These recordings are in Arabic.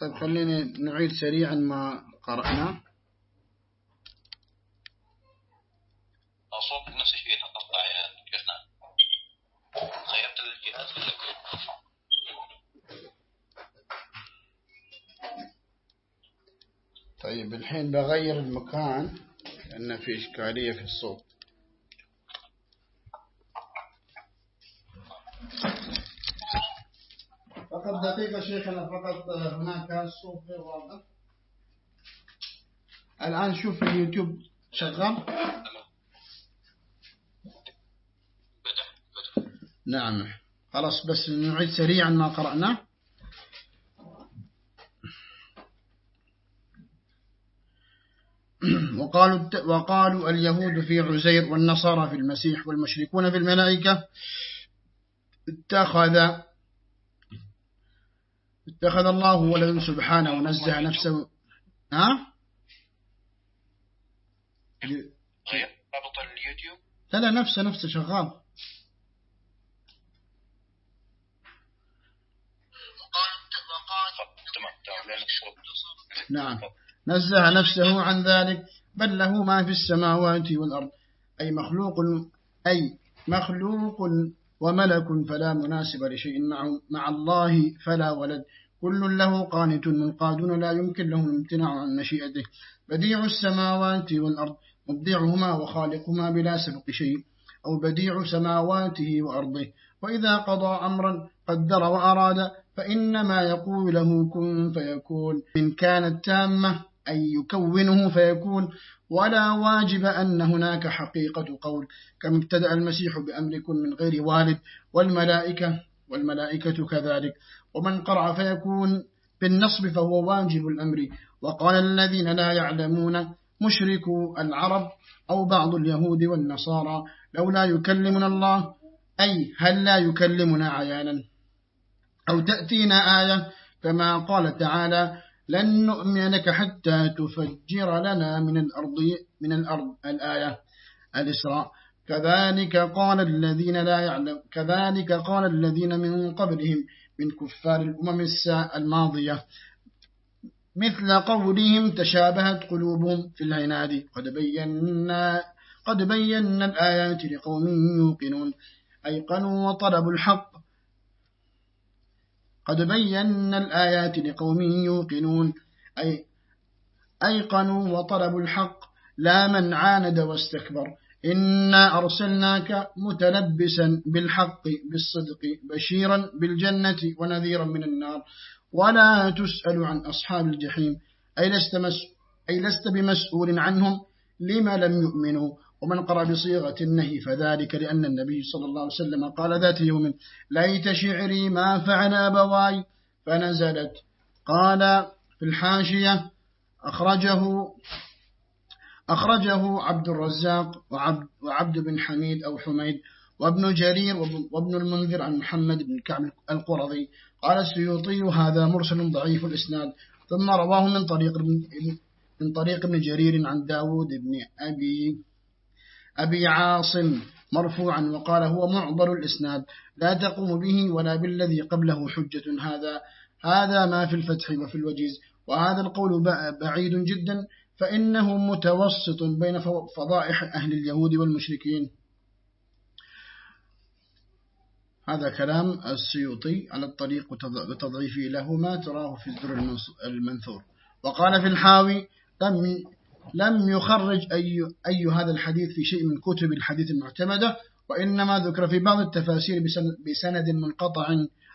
طيب خلينا نعيد سريعا ما قرأناه صوت نفس الشيء تقطع يا شيخنا. غيرت الجهاز طيب الحين بغير المكان لأن في إشكالية في الصوت. دقيقة شيخنا فقط هناك الصوت غير واضح؟ الآن شوف اليوتيوب. شغال؟ نعم. خلاص بس نعيد سريعا ما قرأناه وقالوا وقالوا اليهود في عزير والنصارى في المسيح والمشركون في الملائكة اتخذ اتخذ الله ولد سبحانه ونزه نفسه. ها؟ رابط اليوتيوب لا لا نفسه نفسه شغال. نعم. نزه نفسه عن ذلك. بل له ما في السماوات والأرض. أي مخلوق أي مخلوق وملك فلا مناسب لشيء مع, مع الله فلا ولد. كل له قانت منقادون لا يمكن له الامتناع عن مشيئته. بديع السماوات والأرض مبدعهما وخالقهما بلا سبق شيء. أو بديع سماواته وأرضه. وإذا قضى أمرا قدر وأراد فإنما يقول له كن فيكون. إن كانت تامة أن يكونه فيكون ولا واجب أن هناك حقيقة قول. كما ابتدأ المسيح بأمر كن من غير والد والملائكة والملائكة كذلك. ومن قرع فيكون بالنصب فهو واجب الأمر. وقال الذين لا يعلمون مشركوا العرب أو بعض اليهود والنصارى لولا يكلمنا الله أي هل لا يكلمنا عيانا؟ أو تأتينا آية كما قال تعالى لن نؤمن لك حتى تفجر لنا من الأرض من الأرض الآية الإسراء كذلك قال الذين لا يعلم كذلك قال الذين من قبلهم من كفار الأمم الماضية. مثل قولهم تشابهت قلوبهم في العناد. قد بينا قد بينا الآيات لقوم يوقنون. أيقنوا وطلبوا الحق قد بينا الآيات لقوم يوقنون. أي أيقنوا وطلبوا الحق لا من عاند واستكبر. إنا أرسلناك متلبسا بالحق بالصدق بشيرا بالجنة ونذيرا من النار. ولا تسأل عن أصحاب الجحيم. أي لست, أي لست بمسؤول عنهم لما لم يؤمنوا. ومن قرأ بصيغة النهي فذلك لأن النبي صلى الله عليه وسلم قال ذات يوم ليت شعري ما فعل أبواي فنزلت. قال في الحاشية أخرجه أخرجه عبد الرزاق وعبد, وعبد بن حميد أو حميد وابن جرير وابن المنذر عن محمد بن كعب القرظي. قال السيوطي هذا مرسل ضعيف الإسناد. ثم رواه من طريق من طريق ابن جرير عن داود بن أبي أبي عاصم مرفوعا وقال هو معضل الإسناد لا تقوم به ولا بالذي قبله حجة هذا. هذا ما في الفتح وفي الوجيز. وهذا القول بعيد جدا فإنه متوسط بين فضائح أهل اليهود والمشركين. هذا كلام السيوطي على الطريق بتضعيفه له ما تراه في الدر المنثور. وقال في الحاوي لم يخرج أي, أي هذا الحديث في شيء من كتب الحديث المعتمدة وإنما ذكر في بعض التفاسير بسند منقطع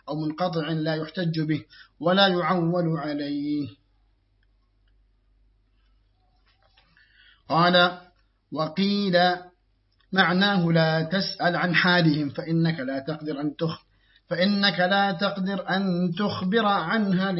أو منقطع لا يحتج به ولا يعول عليه. قال وقيل معناه لا تسأل عن حالهم فإنك لا تقدر أن تخ فإنك لا تقدر أن تخبر عنها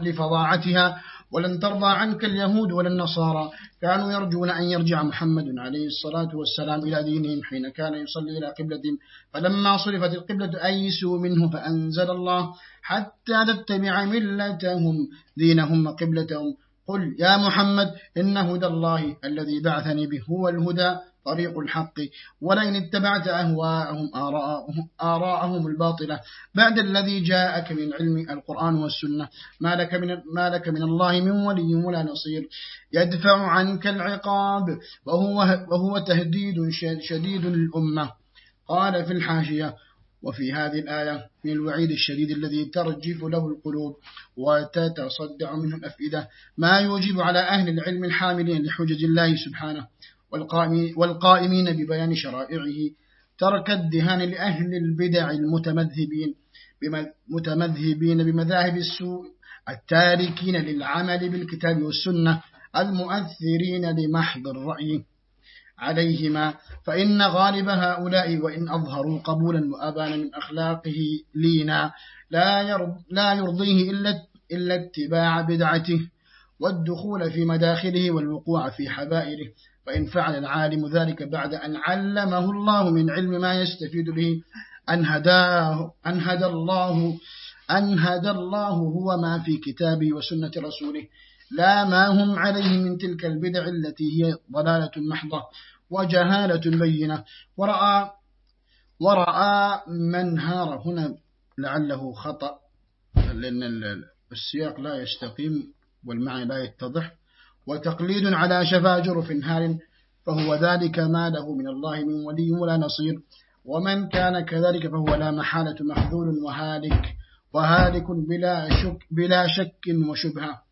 لفظاعتها ولن ترضى عنك اليهود ولا النصارى. كانوا يرجون أن يرجع محمد عليه الصلاة والسلام إلى دينهم حين كان يصلي إلى قبلتهم فلما صرفت القبلة أيسوا منه فأنزل الله حتى تتبع ملتهم دينهم وقبلتهم. قل يا محمد إن هدى الله الذي بعثني به هو الهدى. طريق الحق ولئن اتبعت أهواءهم آراءهم, الباطلة. بعد الذي جاءك من علم القرآن والسنة. ما لك من, ما لك من الله من ولي ولا نصير. يدفع عنك العقاب وهو, وهو تهديد شديد للأمة قال في الحاشية وفي هذه الآية من الوعيد الشديد الذي ترجف له القلوب وتتصدع منه الأفئدة. ما يوجب على أهل العلم الحاملين لحجج الله سبحانه. والقائمين ببيان شرائعه ترك الدهان لأهل البدع المتمذهبين متمذهبين بمذاهب السوء التاركين للعمل بالكتاب والسنة المؤثرين لمحض الرأي عليهما فإن غالب هؤلاء وإن أظهروا قبولا وأبانا من أخلاقه لينا لا يرضيه إلا اتباع بدعته. والدخول في مداخله والوقوع في حبائله. فإن فعل العالم ذلك بعد أن علمه الله من علم ما يستفيد به أن هداه أن هدى الله أن هدى الله هو ما في كتابه وسنة رسوله. لا ما هم عليه من تلك البدع التي هي ضلالة محضة وجهالة بينة. ورأى ورأى من هار هنا لعله خطأ لأن السياق لا يستقيم. والمعنى لا يتضح. وتقليد على شفا جرف هار فهو ذلك ما له من الله من ولي ولا نصير. ومن كان كذلك فهو لا محالة مخذول وهالك وهالك بلا شك, بلا شك وشبهة.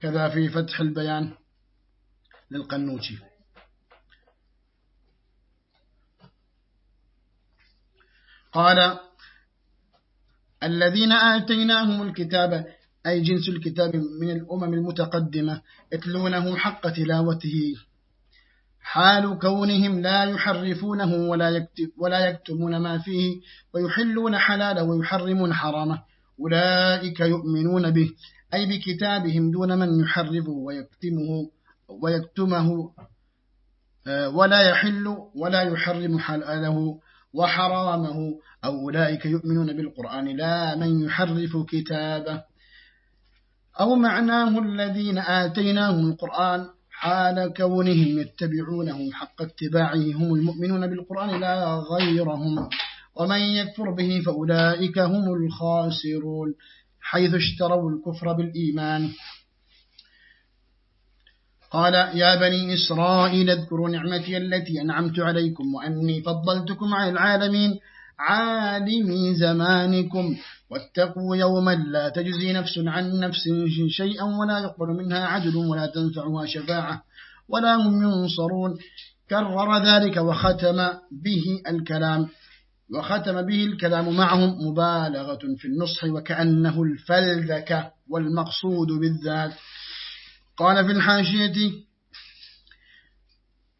كذا في فتح البيان للقنوشي قال الذين آتيناهم الكتاب أي جنس الكتاب من الأمم المتقدمة يتلونه حق تلاوته. حال كونهم لا يحرفونه ولا, يكتب ولا يكتمون ما فيه ويحلون حلاله ويحرمون حرامه. أولئك يؤمنون به. أي بكتابهم دون من يحرفه ويكتمه ويكتمه آه، ولا يحل ولا يحرم حلاله وحرامه. أو أولئك يؤمنون بالقرآن لا من يحرف كتابه. أو معناه الذين آتيناهم القرآن حال كونهم يتبعونه حق اتباعه هم المؤمنون بالقرآن لا غيرهم. ومن يكفر به فأولئك هم الخاسرون حيث اشتروا الكفر بالإيمان. قال يا بني إسرائيل اذكروا نعمتي التي أنعمت عليكم وأني فضلتكم على العالمين. عالم زمانكم. واتقوا يوما لا تجزي نفس عن نفس شيئا ولا يقبل منها عدل ولا تنفعها شفاعة ولا هم ينصرون. كرر ذلك وختم به الكلام. وختم به الكلام معهم مبالغة في النصح وكأنه الفلذك والمقصود بالذات. قال في الحاشية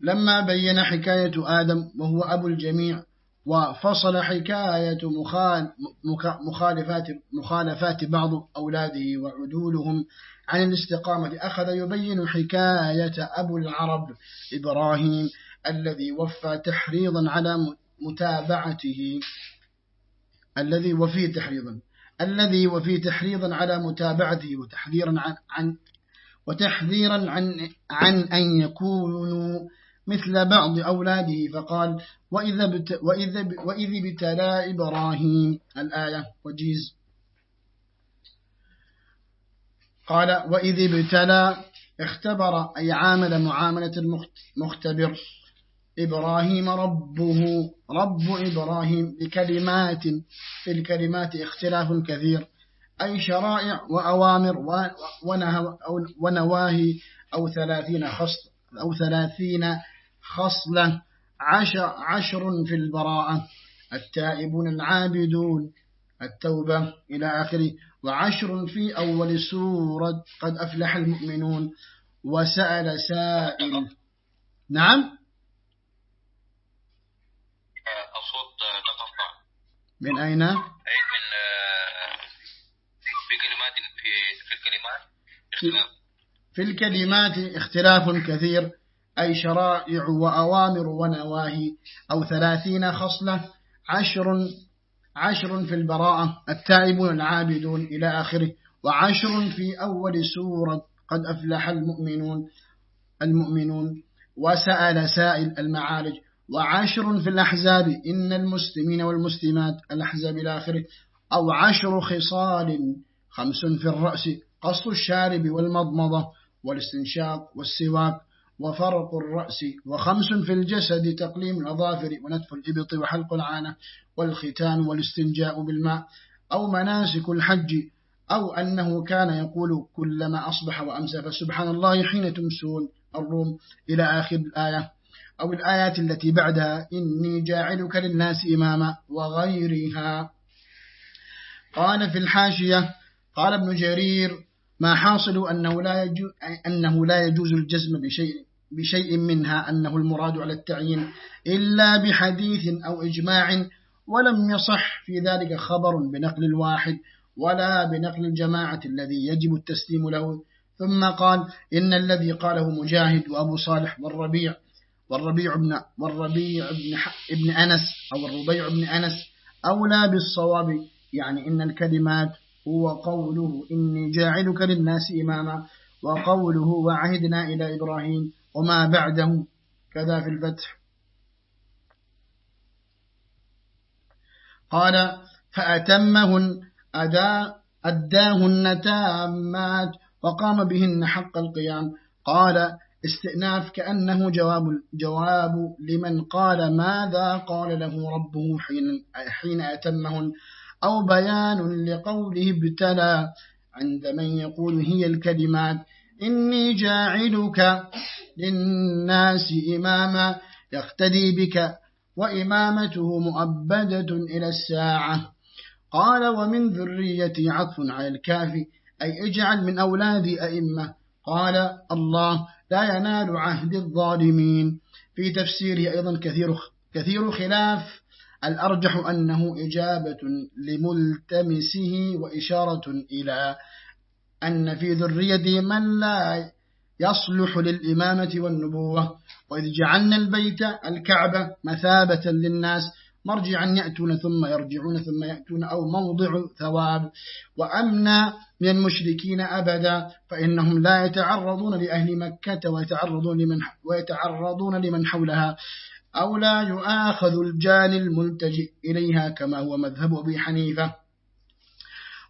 لما بين حكاية آدم وهو أبو الجميع وفصل حكاية مخالفات, مخالفات بعض أولاده وعدولهم عن الاستقامة. أخذ يبين حكاية أبو العرب إبراهيم الذي وفى تحريضا على متابعته. الذي وفي تحريضا. الذي وفي تحريضا على متابعته وتحذيرا عن, عن وتحذيرا عن عن أن يكونوا مثل بعض أولاده فقال وإذا, بت وإذا, وإذا ابتلى إبراهيم. الآية وجيز. قال وإذ ابتلى اختبر أي عامل معاملة المختبر إبراهيم ربه رب إبراهيم بكلمات في الكلمات اختلاف كثير. أي شرائع وأوامر ونواهي أو ثلاثين خصل أو ثلاثين خصلة عشر, عشر في البراءة التائبون العابدون التوبة إلى آخره. وعشر في أول سورة قد أفلح المؤمنون. وسأل سائل. نعم؟ الصوت تقطع من أين؟ أي من في كلمات في, في الكلمات. اختلاف في الكلمات اختلاف كثير. أي شرائع وأوامر ونواهي. أو ثلاثين خصلة عشر عشر في البراءة التائبون العابدون إلى آخره. وعشر في أول سورة قد أفلح المؤمنون المؤمنون. وسأل سائل المعارج وعشر في الأحزاب إن المسلمين والمسلمات الأحزاب الآخرة أو عشر خصال خمس في الرأس قص الشارب والمضمضة والاستنشاق والسواك. وفرق الرأس وخمس في الجسد تقليم الأظافر ونتف الإبط وحلق العانة والختان والاستنجاء بالماء أو مناسك الحج أو أنه كان يقول كلما أصبح وأمسى فسبحان الله حين تمسون الروم إلى آخر الآية. أو الآيات التي بعدها إني جاعلك للناس إماما وغيرها. قال في الحاشية قال ابن جرير ما حاصل أنه لا يجوز, أنه لا يجوز الجزم بشيء, بشيء منها أنه المراد على التعيين إلا بحديث أو إجماع ولم يصح في ذلك خبر بنقل الواحد ولا بنقل الجماعة الذي يجب التسليم له. ثم قال إن الذي قاله مجاهد وأبو صالح والربيع والربيع بن والربيع بن ابن أنس أو الربيع بن أنس أولى بالصواب يعني إن الكلمات هو قوله إني جاعلك للناس إماما وقوله وعهدنا إلى إبراهيم وما بعده كذا في الفتح. قال فأتمهن أداء أداهن تامات وقام بهن حق القيام. قال استئناف كأنه جواب جواب لمن قال ماذا قال له ربه حين حين أتمهن. أو بيان لقوله ابتلى عند من يقول هي الكلمات. إني جاعلك للناس إماما يقتدي بك وإمامته مؤبدة إلى الساعة. قال ومن ذريتي عطف على الكافي أي اجعل من أولادي أئمة. قال الله لا ينال عهد الظالمين. في تفسيره أيضا كثير كثير خلاف الأرجح أنه إجابة لملتمسه وإشارة إلى أن في ذريته من لا يصلح للإمامة والنبوة وإذ جعلنا البيت الكعبة مثابة للناس مرجعا يأتون ثم يرجعون ثم يأتون أو موضع ثواب. وأمنا من المشركين أبدا فإنهم لا يتعرضون لأهل مكة ويتعرضون لمن, ويتعرضون لمن حولها. أو لا يؤاخذ الجاني الملتجئ إليها كما هو مذهب أبي حنيفة.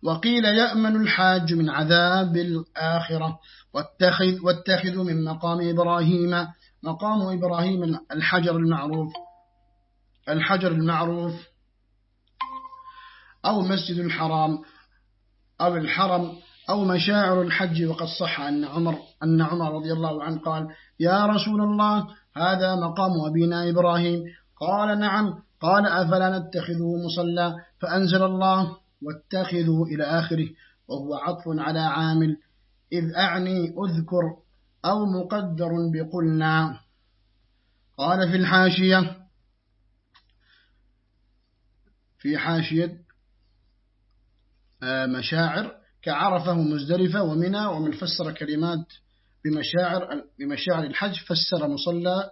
وقيل يأمن الحاج من عذاب الآخرة. واتخذ, واتخذ من مقام إبراهيم مقام إبراهيم الحجر المعروف الحجر المعروف أو مسجد الحرام أو الحرم أو مشاعر الحج. وقد صح أن عمر, أن عمر رضي الله عنه قال يا رسول الله هذا مقام أبينا إبراهيم. قال نعم. قال أفلا نتخذه مصلى؟ فأنزل الله واتخذوا إلى آخره وهو عطف على عامل. إذ أعني أذكر أو مقدر بقلنا. قال في الحاشية في حاشية آه، مشاعر كعرفة مزدلفة ومنى ومن فسر كلمات بمشاعر, بمشاعر الحج فسر مصلى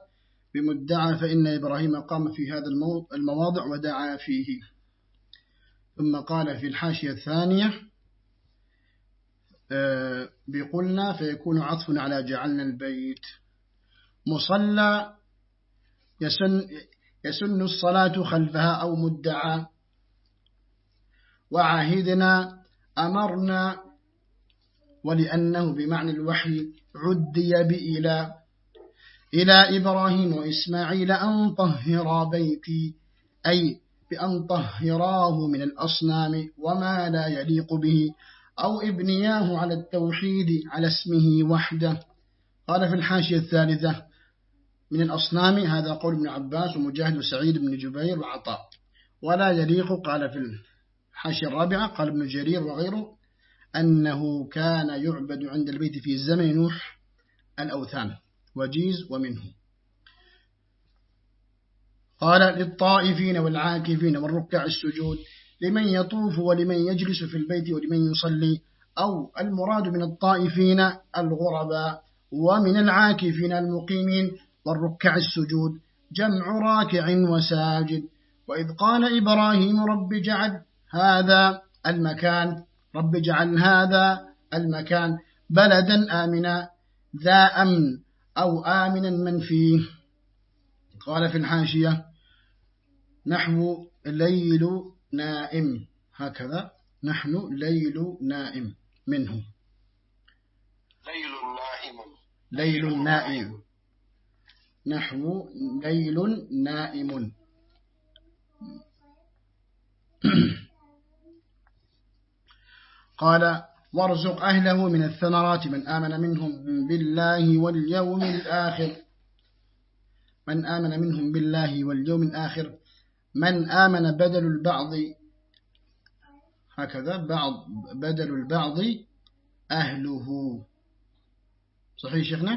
بمدعى فإن إبراهيم قام في هذا المواضع ودعا فيه. ثم قال في الحاشية الثانية آه، بقلنا فيكون عطف على جعلنا البيت. مصلى يسن, يسن الصلاة خلفها أو مدعى. وعهدنا أمرنا ولأنه بمعنى الوحي عدي بإلى إلى إبراهيم وإسماعيل أن طهرا بيتي أي بأن طهراه من الأصنام وما لا يليق به أو ابنياه على التوحيد على اسمه وحده. قال في الحاشية الثالثة من الأصنام هذا قول ابن عباس ومجاهد وسعيد بن جبير وعطاء. ولا يليق قال في الحاشية الرابعة قال ابن جرير وغيره أنه كان يعبد عند البيت في زمن نوح الأوثان وجيز ومنه. قال للطائفين والعاكفين والركع السجود لمن يطوف ولمن يجلس في البيت ولمن يصلي أو المراد من الطائفين الغرباء ومن العاكفين المقيمين والركع السجود جمع راكع وساجد. وإذ قال إبراهيم رب جعل هذا المكان رب جعل هذا المكان بلدا آمنا ذا أمن أو آمنا من فيه. قال في الحاشية نحو ليل نائم. هكذا نحن ليل نائم منه. ليل نائم. ليل نائم. نحو ليل نائم. قال وارزق أهله من الثمرات من آمن منهم بالله واليوم الآخر. من آمن منهم بالله واليوم الآخر. من آمن بدل البعض. هكذا بعض بدل البعض أهله. صحيح شيخنا؟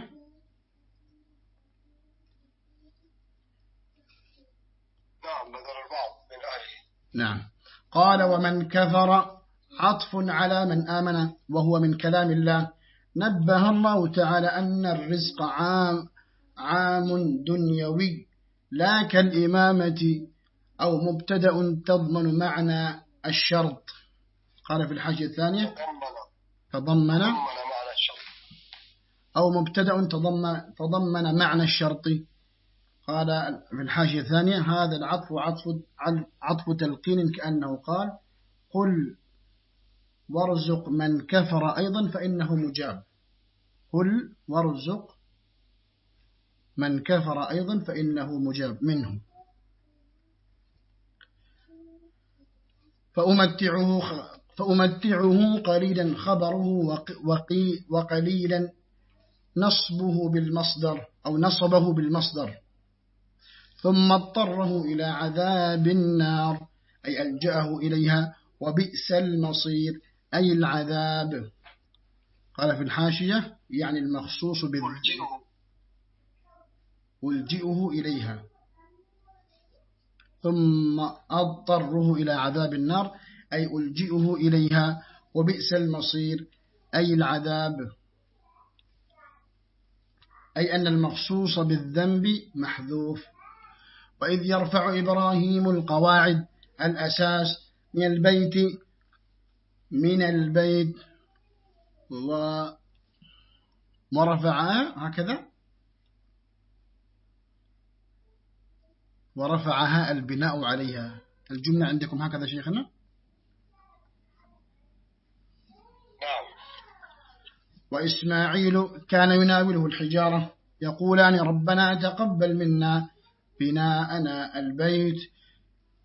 نعم بدل البعض من أهله. نعم. قال ومن كفر عطف على من آمن وهو من كلام الله. نبه الله تعالى أن الرزق عام عام دنيوي لا كالإمامة أو مبتدأ تضمن معنى الشرط. قال في الحاجة الثانية تضمن أو مبتدأ تضمن, معنى الشرط. قال في الحاشية الثانية هذا العطف عطف, عطف تلقين كأنه قال قل وارزق من كفر أيضا فإنه مجاب. قل وارزق من كفر أيضا فإنه مجاب منه فأمتعه, فأمتعه قليلا خبره وقي وقليلا نصبه بالمصدر أو نصبه بالمصدر. ثم اضطره إلى عذاب النار أي ألجأه إليها وبئس المصير. أي العذاب؟ قال في الحاشية يعني المخصوص بالجئه ألجئه إليها. ثم أضطره إلى عذاب النار أي ألجئه إليها وبئس المصير. أي العذاب؟ أي أن المخصوص بالذنب محذوف. وإذ يرفع إبراهيم القواعد الأساس من البيت من البيت. و ورفعها هكذا. ورفعها البناء عليها. الجملة عندكم هكذا شيخنا؟ نعم. وإسماعيل كان يناوله الحجارة يقولان ربنا تقبل منا بناءنا البيت.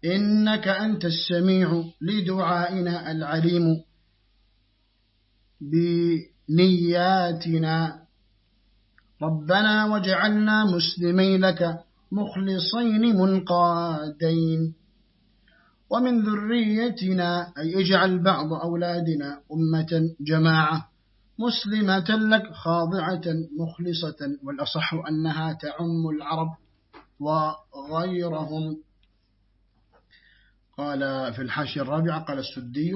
إنك أنت السميع لدعائنا العليم بنياتنا. ربنا وجعلنا مسلمين لك مخلصين منقادين. ومن ذريتنا أي اجعل بعض أولادنا أمة جماعة مسلمة لك خاضعة مخلصة والأصح أنها تعم العرب وغيرهم. قال في الحاشية الرابعة قال السدي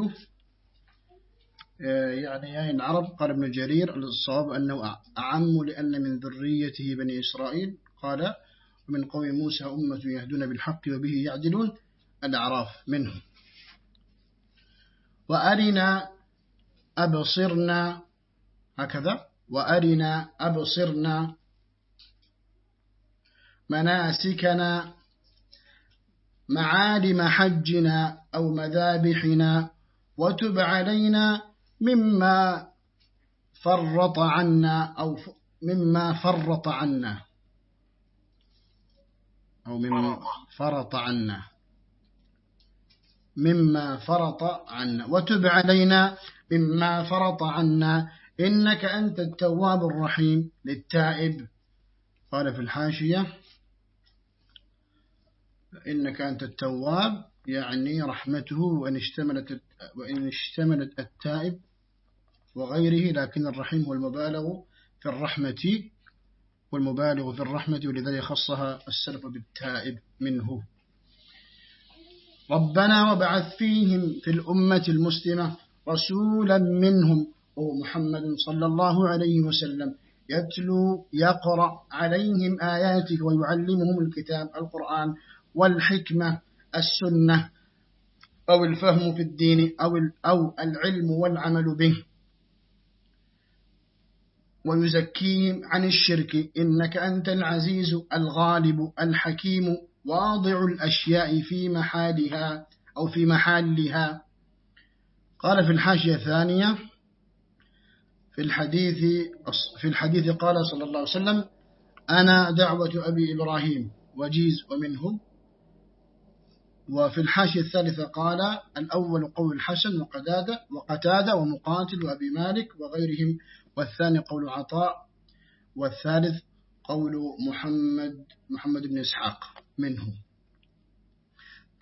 آه، يعني يا العرب قال ابن جرير الصواب أنه أعم لأن من ذريته بني إسرائيل قال ومن قوم موسى أمة يهدون بالحق وبه يعدلون الأعراف منهم. وأرنا أبصرنا هكذا وأرنا أبصرنا مناسكنا معالم حجنا أو مذابحنا وتب علينا مما فرط عنا أو مما فرط عنا. أو مما فرط عنا. مما فرط عنا. وتب علينا مما فرط عنا. إنك أنت التواب الرحيم للتائب. قال في الحاشية إنك أنت التواب يعني رحمته وإن اشتملت, وإن اشتملت التائب وغيره لكن الرحيم هو المبالغ في الرحمة والمبالغ في الرحمة ولذلك خصها السلف بالتائب منه. ربنا وبعث فيهم في الأمة المسلمة رسولا منهم هو محمد صلى الله عليه وسلم يتلو يقرأ عليهم آياته ويعلمهم الكتاب القرآن والحكمة السنة أو الفهم في الدين أو أو العلم والعمل به. ويزكيهم عن الشرك إنك أنت العزيز الغالب الحكيم واضع الأشياء في محالها أو في محلها. قال في الحاشية الثانية في الحديث في الحديث قال صلى الله عليه وسلم أنا دعوة أبي إبراهيم وجيز ومنه وفي الحاشية الثالثة قال الأول قول الحسن وقتادة وقتادة ومقاتل وأبي مالك وغيرهم والثاني قول عطاء والثالث قول محمد محمد بن إسحاق منه.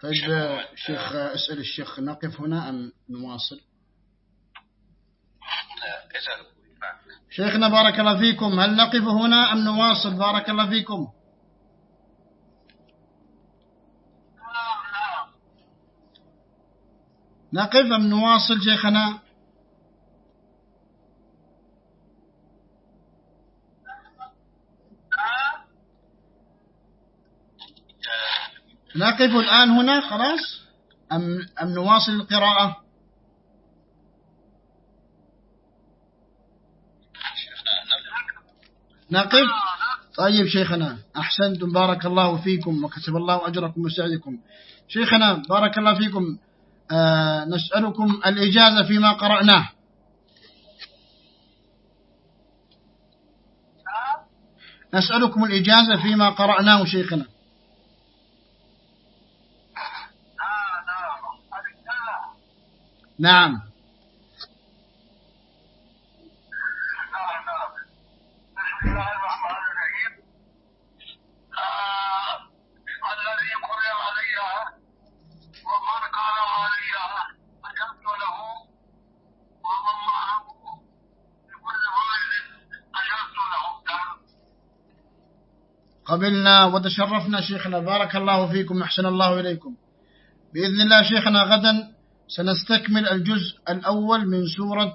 طيب شيخ أسأل الشيخ نقف هنا أم نواصل؟ شيخنا بارك الله فيكم هل نقف هنا أم نواصل؟ بارك الله فيكم. نقف أم نواصل شيخنا. نقف الآن هنا خلاص؟ أم, أم نواصل القراءة؟ نقف طيب شيخنا أحسنتم بارك الله فيكم وكسب الله أجركم وسعدكم. شيخنا بارك الله فيكم. نسألكم الإجازة فيما قرأناه. نسألكم الإجازة فيما قرأناه شيخنا. نعم. قبلنا وتشرفنا شيخنا. بارك الله فيكم أحسن الله إليكم. بإذن الله شيخنا غدا سنستكمل الجزء الأول من سورة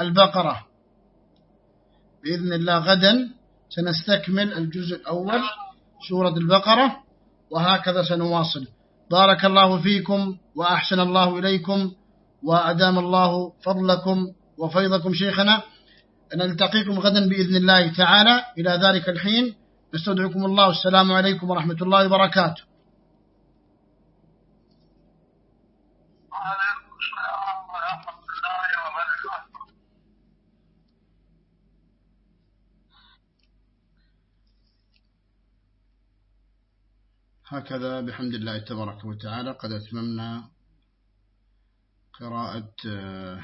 البقرة. بإذن الله غدا سنستكمل الجزء الأول سورة البقرة وهكذا سنواصل. بارك الله فيكم وأحسن الله إليكم وأدام الله فضلكم وفيضكم شيخنا. نلتقيكم غدا بإذن الله تعالى. إلى ذلك الحين. نستودعكم الله. السلام عليكم ورحمة الله وبركاته. هكذا بحمد الله تبارك وتعالى قد أتممنا قراءة آه،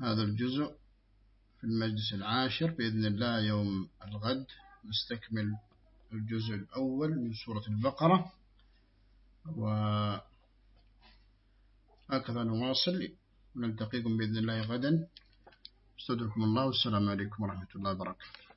هذا الجزء. في المجلس العاشر بإذن الله يوم الغد نستكمل الجزء الأول من سورة البقرة. وهكذا نواصل. ونلتقيكم بإذن الله غدا. استودعكم الله. والسلام عليكم ورحمة الله وبركاته.